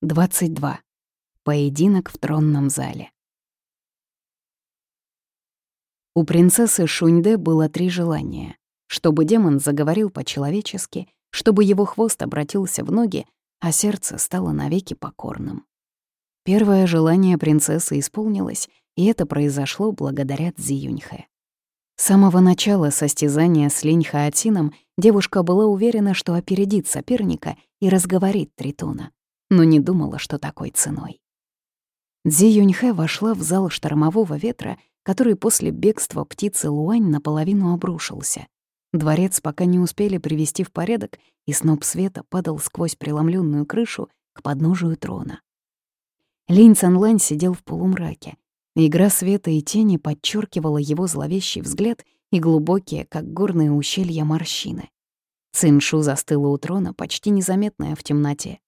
22. Поединок в тронном зале. У принцессы Шуньде было три желания. Чтобы демон заговорил по-человечески, чтобы его хвост обратился в ноги, а сердце стало навеки покорным. Первое желание принцессы исполнилось, и это произошло благодаря Цзи Юньхэ. С самого начала состязания с Линь Хаотином девушка была уверена, что опередит соперника и разговорит Тритона но не думала, что такой ценой. Дзи Юньхэ вошла в зал штормового ветра, который после бегства птицы Луань наполовину обрушился. Дворец пока не успели привести в порядок, и сноп света падал сквозь преломленную крышу к подножию трона. Линь Цанлань сидел в полумраке. Игра света и тени подчеркивала его зловещий взгляд и глубокие, как горные ущелья, морщины. Циншу застыла у трона, почти незаметная в темноте.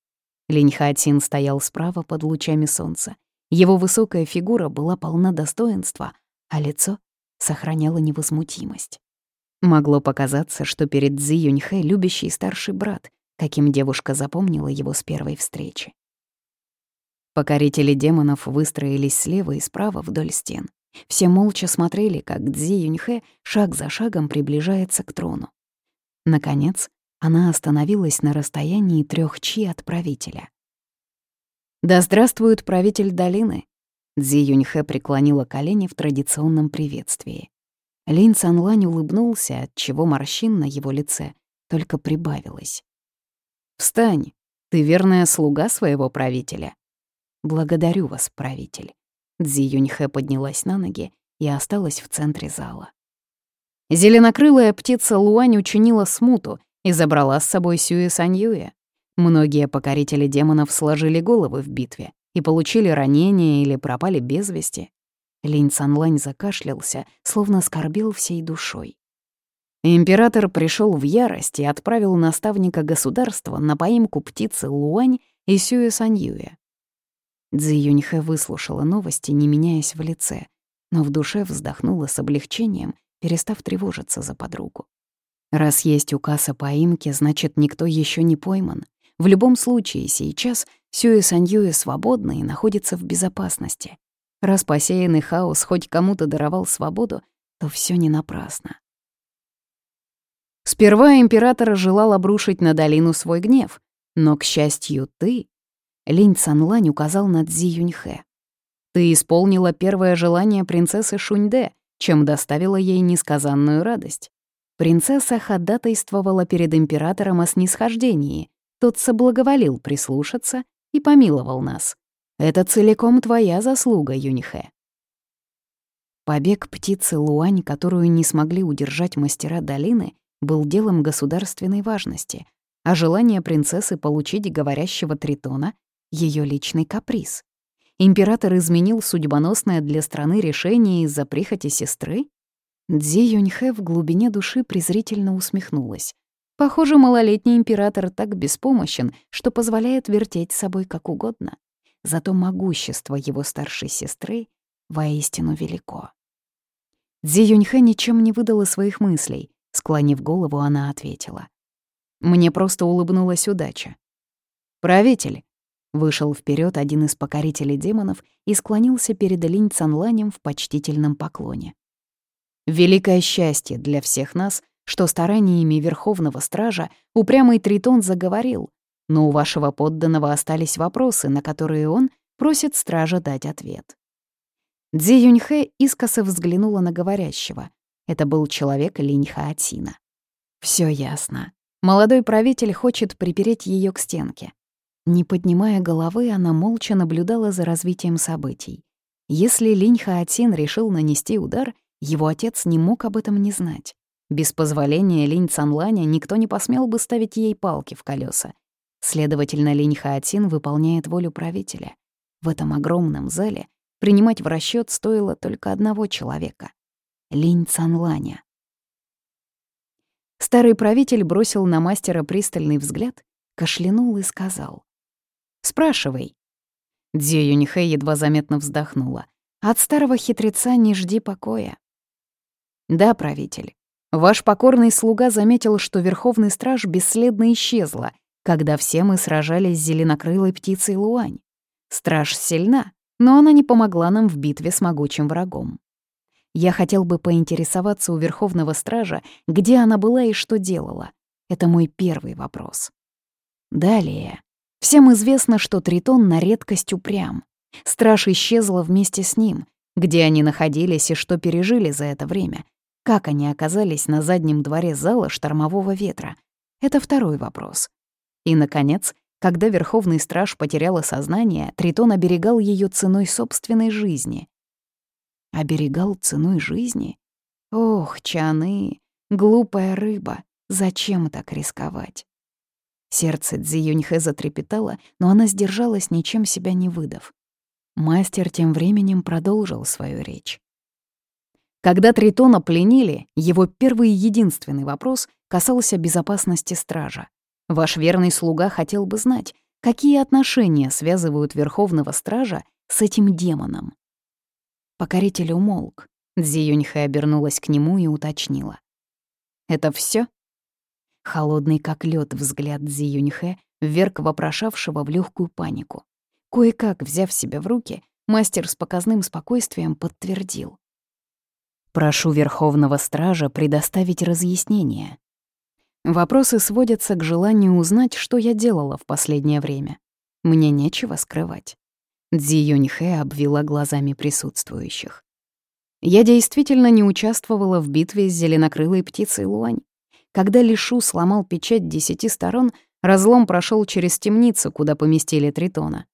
Линьхаотин стоял справа под лучами солнца. Его высокая фигура была полна достоинства, а лицо сохраняло невозмутимость. Могло показаться, что перед Цзи Юньхэ любящий старший брат, каким девушка запомнила его с первой встречи. Покорители демонов выстроились слева и справа вдоль стен. Все молча смотрели, как Цзи Юньхэ шаг за шагом приближается к трону. Наконец, она остановилась на расстоянии трех чи от правителя. «Да здравствует правитель долины!» Цзи Юньхэ преклонила колени в традиционном приветствии. Лин Цанлань улыбнулся, отчего морщин на его лице только прибавилось. «Встань! Ты верная слуга своего правителя!» «Благодарю вас, правитель!» Цзи Юньхэ поднялась на ноги и осталась в центре зала. Зеленокрылая птица Луань учинила смуту и забрала с собой Сюэ Саньюя. Многие покорители демонов сложили головы в битве и получили ранения или пропали без вести. Линь Цанлань закашлялся, словно скорбел всей душой. Император пришел в ярость и отправил наставника государства на поимку птицы Луань и Сюэ Саньюя. Цзи Юньхэ выслушала новости, не меняясь в лице, но в душе вздохнула с облегчением, перестав тревожиться за подругу. Раз есть указ о поимке, значит, никто еще не пойман. В любом случае, сейчас Сюэ Саньюэ свободна и находится в безопасности. Раз посеянный хаос хоть кому-то даровал свободу, то все не напрасно. Сперва император желал обрушить на долину свой гнев, но, к счастью, ты... Линь Цанлань указал на Цзи Юньхэ. Ты исполнила первое желание принцессы Шуньде, чем доставила ей несказанную радость. Принцесса ходатайствовала перед императором о снисхождении. Тот соблаговолил прислушаться и помиловал нас. Это целиком твоя заслуга, Юнихэ. Побег птицы Луань, которую не смогли удержать мастера долины, был делом государственной важности, а желание принцессы получить говорящего тритона — ее личный каприз. Император изменил судьбоносное для страны решение из-за прихоти сестры? Дзи Юньхэ в глубине души презрительно усмехнулась. Похоже, малолетний император так беспомощен, что позволяет вертеть собой как угодно. Зато могущество его старшей сестры воистину велико. Дзи Юньхэ ничем не выдала своих мыслей. Склонив голову, она ответила. «Мне просто улыбнулась удача». «Правитель», — вышел вперед один из покорителей демонов и склонился перед Линь Цанланем в почтительном поклоне. Великое счастье для всех нас, что стараниями Верховного Стража упрямый Тритон заговорил, но у вашего подданного остались вопросы, на которые он просит Стража дать ответ. Дзи Юньхэ искоса взглянула на говорящего. Это был человек Линь Хаотина. Всё ясно. Молодой правитель хочет припереть её к стенке. Не поднимая головы, она молча наблюдала за развитием событий. Если Линь Хаотин решил нанести удар, его отец не мог об этом не знать. Без позволения Линь Цанланя никто не посмел бы ставить ей палки в колеса. Следовательно, Линь Хаотин выполняет волю правителя. В этом огромном зале принимать в расчет стоило только одного человека — Линь Цанланя. Старый правитель бросил на мастера пристальный взгляд, кашлянул и сказал. «Спрашивай». Дзё Юнихэ едва заметно вздохнула. «От старого хитреца не жди покоя. «Да, правитель. Ваш покорный слуга заметил, что Верховный Страж бесследно исчезла, когда все мы сражались с зеленокрылой птицей Луань. Страж сильна, но она не помогла нам в битве с могучим врагом. Я хотел бы поинтересоваться у Верховного Стража, где она была и что делала. Это мой первый вопрос. Далее. Всем известно, что Тритон на редкость упрям. Страж исчезла вместе с ним. Где они находились и что пережили за это время? Как они оказались на заднем дворе зала штормового ветра? Это второй вопрос. И, наконец, когда Верховный Страж потеряла сознание, Тритон оберегал ее ценой собственной жизни. Оберегал ценой жизни? Ох, Чаны, глупая рыба, зачем так рисковать? Сердце Цзи Юньхэ затрепетало, но она сдержалась, ничем себя не выдав. Мастер тем временем продолжил свою речь. Когда Тритона пленили, его первый и единственный вопрос касался безопасности стража. Ваш верный слуга хотел бы знать, какие отношения связывают Верховного Стража с этим демоном. Покоритель умолк. Дзи Юньхэ обернулась к нему и уточнила. «Это все? Холодный как лед взгляд Дзи Юньхэ вверг вопрошавшего в легкую панику. Кое-как, взяв себя в руки, мастер с показным спокойствием подтвердил. «Прошу Верховного Стража предоставить разъяснение. Вопросы сводятся к желанию узнать, что я делала в последнее время. Мне нечего скрывать». Дзи Юньхэ обвела глазами присутствующих. Я действительно не участвовала в битве с зеленокрылой птицей Луань. Когда Лишу сломал печать десяти сторон, разлом прошел через темницу, куда поместили Тритона.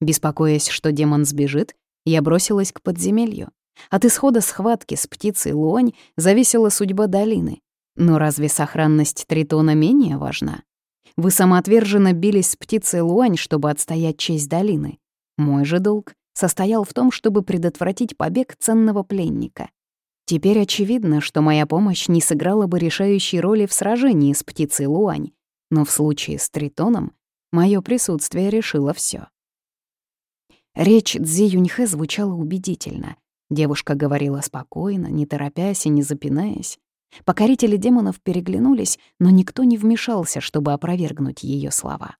Беспокоясь, что демон сбежит, я бросилась к подземелью. От исхода схватки с птицей Луань зависела судьба долины. Но разве сохранность Тритона менее важна? Вы самоотверженно бились с птицей Луань, чтобы отстоять честь долины. Мой же долг состоял в том, чтобы предотвратить побег ценного пленника. Теперь очевидно, что моя помощь не сыграла бы решающей роли в сражении с птицей Луань, но в случае с Тритоном мое присутствие решило все. Речь Цзи Юньхэ звучала убедительно. Девушка говорила спокойно, не торопясь и не запинаясь. Покорители демонов переглянулись, но никто не вмешался, чтобы опровергнуть ее слова.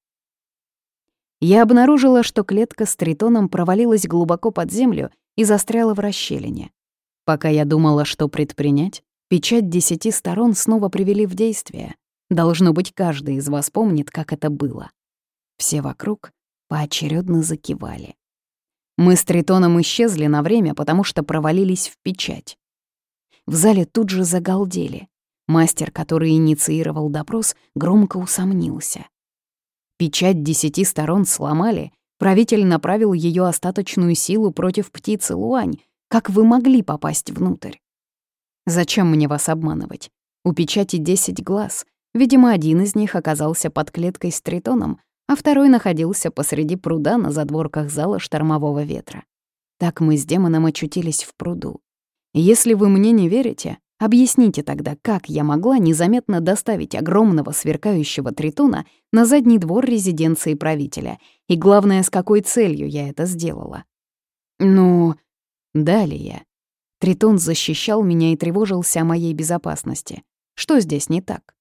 Я обнаружила, что клетка с тритоном провалилась глубоко под землю и застряла в расщелине. Пока я думала, что предпринять, печать десяти сторон снова привели в действие. Должно быть, каждый из вас помнит, как это было. Все вокруг поочередно закивали. Мы с Тритоном исчезли на время, потому что провалились в печать. В зале тут же загалдели. Мастер, который инициировал допрос, громко усомнился. Печать десяти сторон сломали, правитель направил ее остаточную силу против птицы Луань, как вы могли попасть внутрь? Зачем мне вас обманывать? У печати десять глаз. Видимо, один из них оказался под клеткой с тритоном, а второй находился посреди пруда на задворках зала штормового ветра. Так мы с демоном очутились в пруду. Если вы мне не верите, объясните тогда, как я могла незаметно доставить огромного сверкающего тритона на задний двор резиденции правителя, и главное, с какой целью я это сделала. Ну, Далее. Тритон защищал меня и тревожился о моей безопасности. Что здесь не так?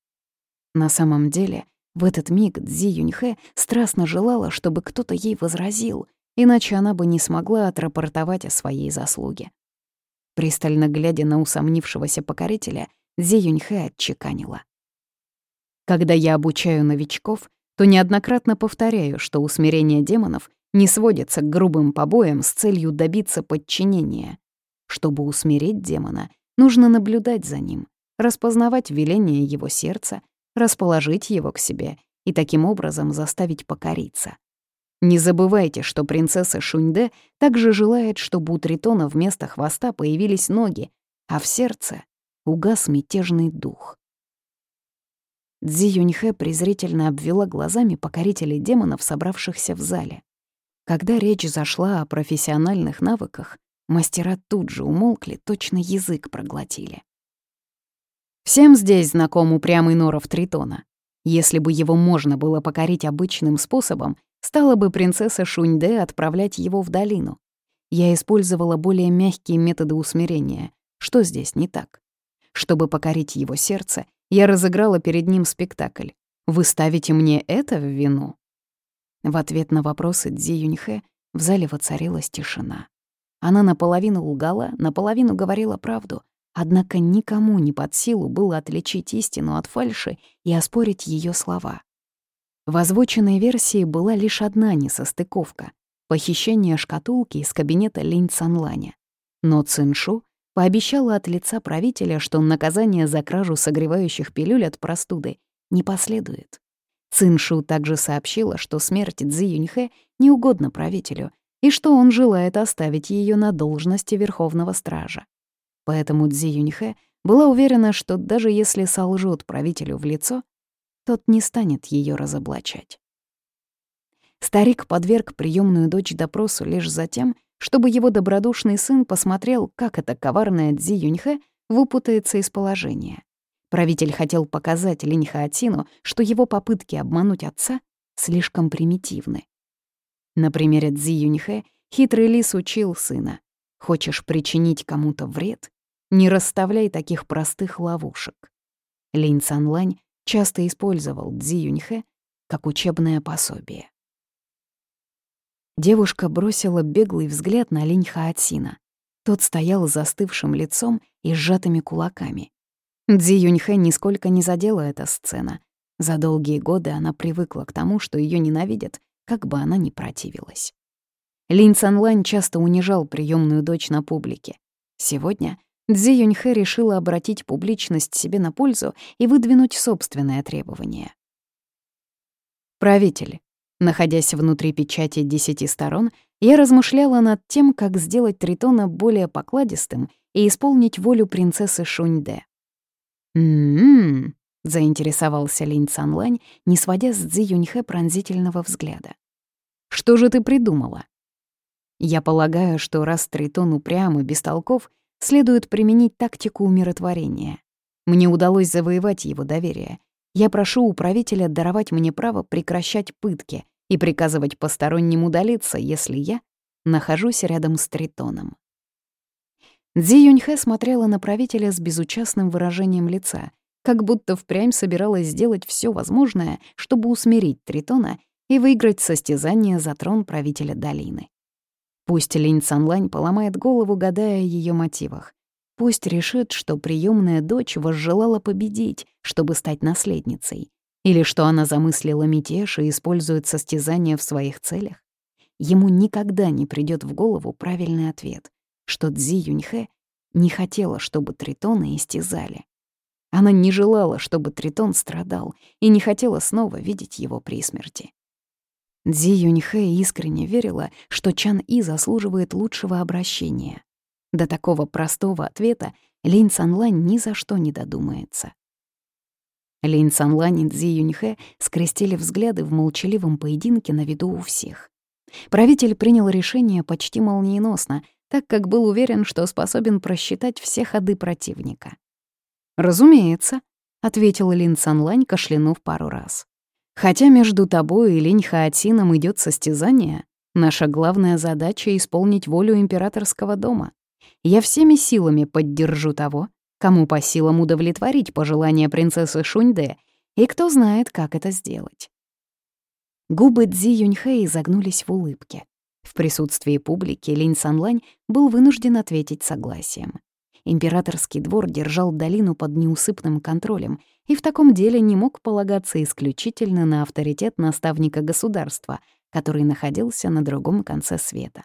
На самом деле, в этот миг Цзи Юньхэ страстно желала, чтобы кто-то ей возразил, иначе она бы не смогла отрапортовать о своей заслуге. Пристально глядя на усомнившегося покорителя, Цзи Юньхэ отчеканила. «Когда я обучаю новичков, то неоднократно повторяю, что усмирение демонов не сводится к грубым побоям с целью добиться подчинения. Чтобы усмирить демона, нужно наблюдать за ним, распознавать веление его сердца, расположить его к себе и таким образом заставить покориться. Не забывайте, что принцесса Шуньде также желает, чтобы у Тритона вместо хвоста появились ноги, а в сердце угас мятежный дух. Цзи Юньхэ презрительно обвела глазами покорителей демонов, собравшихся в зале. Когда речь зашла о профессиональных навыках, мастера тут же умолкли, точно язык проглотили. Всем здесь знаком упрямый норов Тритона. Если бы его можно было покорить обычным способом, стала бы принцесса Шуньде отправлять его в долину. Я использовала более мягкие методы усмирения. Что здесь не так? Чтобы покорить его сердце, я разыграла перед ним спектакль. Вы ставите мне это в вину?» В ответ на вопросы Дзи Юньхэ в зале воцарилась тишина. Она наполовину лгала, наполовину говорила правду, однако никому не под силу было отличить истину от фальши и оспорить ее слова. В озвученной версии была лишь одна несостыковка — похищение шкатулки из кабинета Линь Цанланя. Но Циншу пообещала от лица правителя, что наказание за кражу согревающих пилюль от простуды не последует. Циншу также сообщила, что смерть Цзи Юньхэ не угодна правителю и что он желает оставить ее на должности Верховного Стража. Поэтому Цзи Юньхэ была уверена, что даже если солжет правителю в лицо, тот не станет ее разоблачать. Старик подверг приемную дочь допросу лишь за тем, чтобы его добродушный сын посмотрел, как эта коварная Цзи Юньхэ выпутается из положения. Правитель хотел показать Линь Хаотину, что его попытки обмануть отца слишком примитивны. На примере Цзи Юньхэ хитрый лис учил сына. Хочешь причинить кому-то вред? Не расставляй таких простых ловушек. Линь Цанлань часто использовал Цзи Юньхэ как учебное пособие. Девушка бросила беглый взгляд на Линь Хаотсина. Тот стоял застывшим лицом и сжатыми кулаками. Цзи Юньхэ нисколько не задела эта сцена. За долгие годы она привыкла к тому, что ее ненавидят, как бы она ни противилась. Лин Цанлань часто унижал приемную дочь на публике. Сегодня Цзи Юньхэ решила обратить публичность себе на пользу и выдвинуть собственное требование. Правитель. Находясь внутри печати десяти сторон, я размышляла над тем, как сделать Тритона более покладистым и исполнить волю принцессы Шуньде. «М-м-м», — заинтересовался Линь Цанлань, не сводя с Цзи Юньхэ пронзительного взгляда. «Что же ты придумала?» «Я полагаю, что раз Тритон упрям и бестолков, следует применить тактику умиротворения. Мне удалось завоевать его доверие. Я прошу у правителя даровать мне право прекращать пытки и приказывать посторонним удалиться, если я нахожусь рядом с Тритоном». Дзи Юньхэ смотрела на правителя с безучастным выражением лица — как будто впрямь собиралась сделать все возможное, чтобы усмирить Тритона и выиграть состязание за трон правителя долины. Пусть Линь Цанлань поломает голову, гадая о ее мотивах. Пусть решит, что приемная дочь возжелала победить, чтобы стать наследницей, или что она замыслила мятеж и использует состязание в своих целях. Ему никогда не придет в голову правильный ответ, что Цзи Юньхэ не хотела, чтобы тритоны истязали. Она не желала, чтобы Тритон страдал, и не хотела снова видеть его при смерти. Дзи Юньхэ искренне верила, что Чан И заслуживает лучшего обращения. До такого простого ответа Линь Цанлань ни за что не додумается. Линь Цанлань и Дзи Юньхэ скрестили взгляды в молчаливом поединке на виду у всех. Правитель принял решение почти молниеносно, так как был уверен, что способен просчитать все ходы противника. «Разумеется», — ответил Лин Санлань, кашлянув пару раз. «Хотя между тобой и Линь Хаотином идет состязание, наша главная задача — исполнить волю императорского дома. Я всеми силами поддержу того, кому по силам удовлетворить пожелания принцессы Шуньде, и кто знает, как это сделать». Губы Цзи Юньхэ изогнулись в улыбке. В присутствии публики Линь Санлань был вынужден ответить согласием. Императорский двор держал долину под неусыпным контролем и в таком деле не мог полагаться исключительно на авторитет наставника государства, который находился на другом конце света.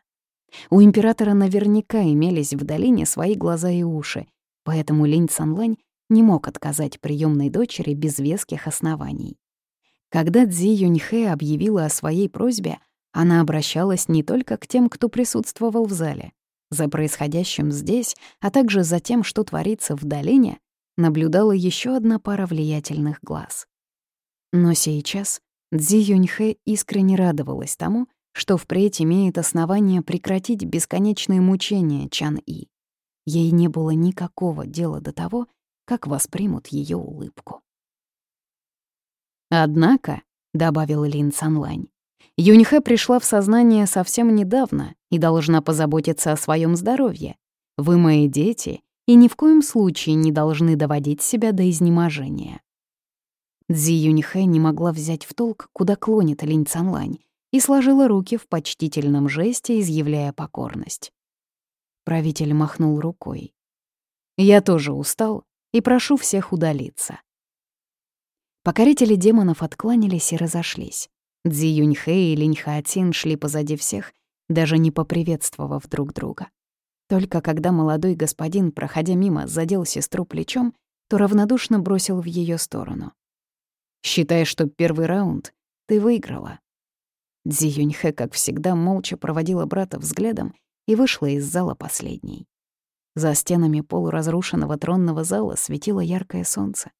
У императора наверняка имелись в долине свои глаза и уши, поэтому Линь Цанлань не мог отказать приемной дочери без веских оснований. Когда Цзи Юньхэ объявила о своей просьбе, она обращалась не только к тем, кто присутствовал в зале. За происходящим здесь, а также за тем, что творится в долине, наблюдала еще одна пара влиятельных глаз. Но сейчас Цзи Юньхэ искренне радовалась тому, что впредь имеет основание прекратить бесконечные мучения Чан И. Ей не было никакого дела до того, как воспримут ее улыбку. «Однако», — добавил Лин Цанлань, Юньхэ пришла в сознание совсем недавно и должна позаботиться о своем здоровье. Вы мои дети и ни в коем случае не должны доводить себя до изнеможения. Цзи Юньхэ не могла взять в толк, куда клонит Линь Цанлань, и сложила руки в почтительном жесте, изъявляя покорность. Правитель махнул рукой. «Я тоже устал и прошу всех удалиться». Покорители демонов откланялись и разошлись. Цзи Юньхэ и Линь Хаотин шли позади всех, даже не поприветствовав друг друга. Только когда молодой господин, проходя мимо, задел сестру плечом, то равнодушно бросил в ее сторону. «Считай, что первый раунд ты выиграла». Дзи Юньхэ, как всегда, молча проводила брата взглядом и вышла из зала последней. За стенами полуразрушенного тронного зала светило яркое солнце.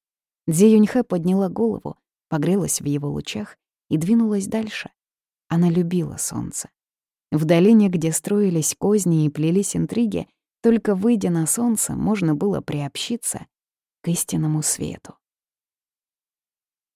Дзи Юньхэ подняла голову, погрелась в его лучах и двинулась дальше. Она любила солнце. В долине, где строились козни и плелись интриги, только выйдя на солнце, можно было приобщиться к истинному свету.